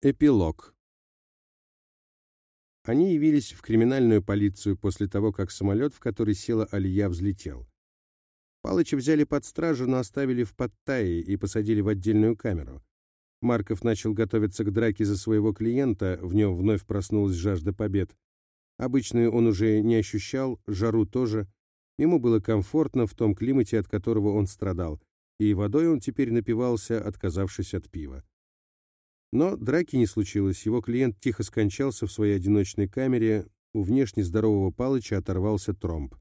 Эпилог. Они явились в криминальную полицию после того, как самолет, в который села Алия, взлетел. Палыча взяли под стражу, но оставили в Паттайе и посадили в отдельную камеру. Марков начал готовиться к драке за своего клиента, в нем вновь проснулась жажда побед. Обычную он уже не ощущал, жару тоже. Ему было комфортно в том климате, от которого он страдал, и водой он теперь напивался, отказавшись от пива. Но драки не случилось, его клиент тихо скончался в своей одиночной камере, у внешне здорового Палыча оторвался тромб.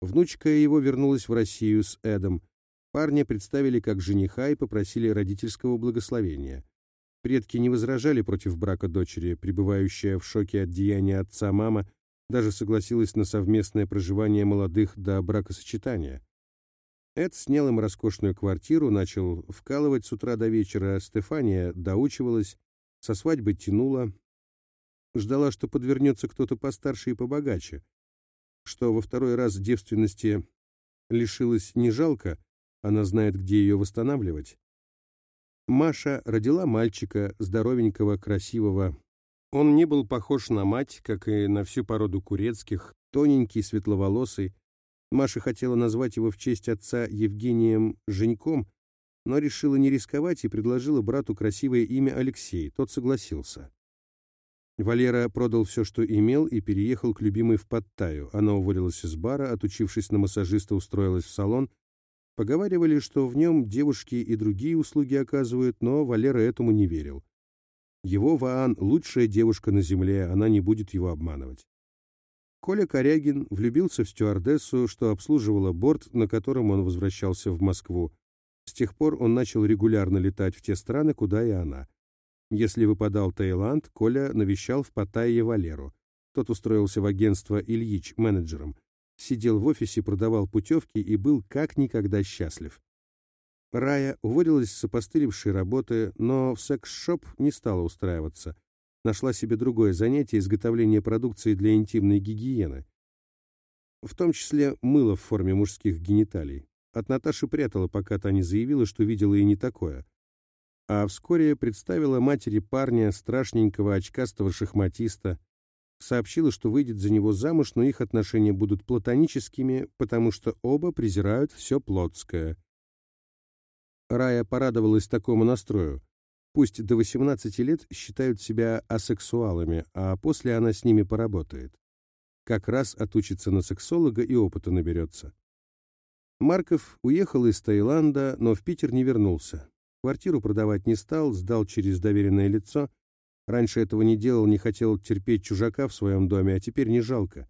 Внучка его вернулась в Россию с Эдом. Парня представили как жениха и попросили родительского благословения. Предки не возражали против брака дочери, пребывающая в шоке от деяния отца мама даже согласилась на совместное проживание молодых до бракосочетания. Эд снял им роскошную квартиру, начал вкалывать с утра до вечера. Стефания доучивалась, со свадьбы тянула. Ждала, что подвернется кто-то постарше и побогаче. Что во второй раз девственности лишилась не жалко, она знает, где ее восстанавливать. Маша родила мальчика, здоровенького, красивого. Он не был похож на мать, как и на всю породу курецких, тоненький, светловолосый, Маша хотела назвать его в честь отца Евгением Женьком, но решила не рисковать и предложила брату красивое имя Алексей. Тот согласился. Валера продал все, что имел, и переехал к любимой в Паттайю. Она уволилась из бара, отучившись на массажиста, устроилась в салон. Поговаривали, что в нем девушки и другие услуги оказывают, но Валера этому не верил. Его Ваан — лучшая девушка на земле, она не будет его обманывать. Коля Корягин влюбился в стюардессу, что обслуживала борт, на котором он возвращался в Москву. С тех пор он начал регулярно летать в те страны, куда и она. Если выпадал Таиланд, Коля навещал в Паттайе Валеру. Тот устроился в агентство «Ильич» менеджером. Сидел в офисе, продавал путевки и был как никогда счастлив. Рая уволилась с опостылевшей работы, но в секс-шоп не стала устраиваться нашла себе другое занятие изготовление продукции для интимной гигиены. В том числе мыло в форме мужских гениталий. От Наташи прятала, пока та не заявила, что видела и не такое. А вскоре представила матери парня, страшненького очкастого шахматиста, сообщила, что выйдет за него замуж, но их отношения будут платоническими, потому что оба презирают все плотское. Рая порадовалась такому настрою. Пусть до 18 лет считают себя асексуалами, а после она с ними поработает. Как раз отучится на сексолога и опыта наберется. Марков уехал из Таиланда, но в Питер не вернулся. Квартиру продавать не стал, сдал через доверенное лицо. Раньше этого не делал, не хотел терпеть чужака в своем доме, а теперь не жалко.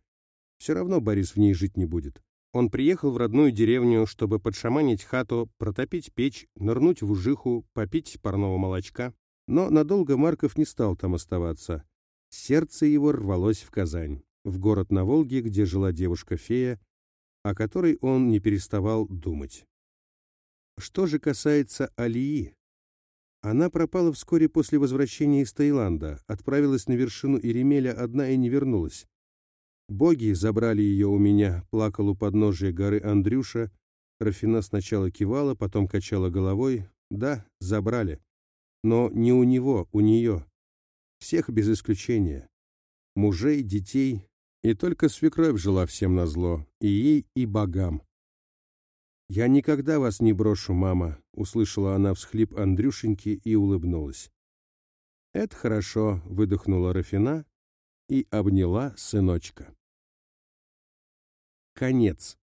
Все равно Борис в ней жить не будет. Он приехал в родную деревню, чтобы подшаманить хату, протопить печь, нырнуть в ужиху, попить парного молочка. Но надолго Марков не стал там оставаться. Сердце его рвалось в Казань, в город на Волге, где жила девушка-фея, о которой он не переставал думать. Что же касается Алии, она пропала вскоре после возвращения из Таиланда, отправилась на вершину Иремеля одна и не вернулась. Боги забрали ее у меня, плакал у подножия горы Андрюша. Рафина сначала кивала, потом качала головой. Да, забрали. Но не у него, у нее. Всех без исключения. Мужей, детей. И только свекровь жила всем назло. И ей, и богам. «Я никогда вас не брошу, мама», — услышала она всхлип Андрюшеньки и улыбнулась. «Это хорошо», — выдохнула Рафина и обняла сыночка. Конец.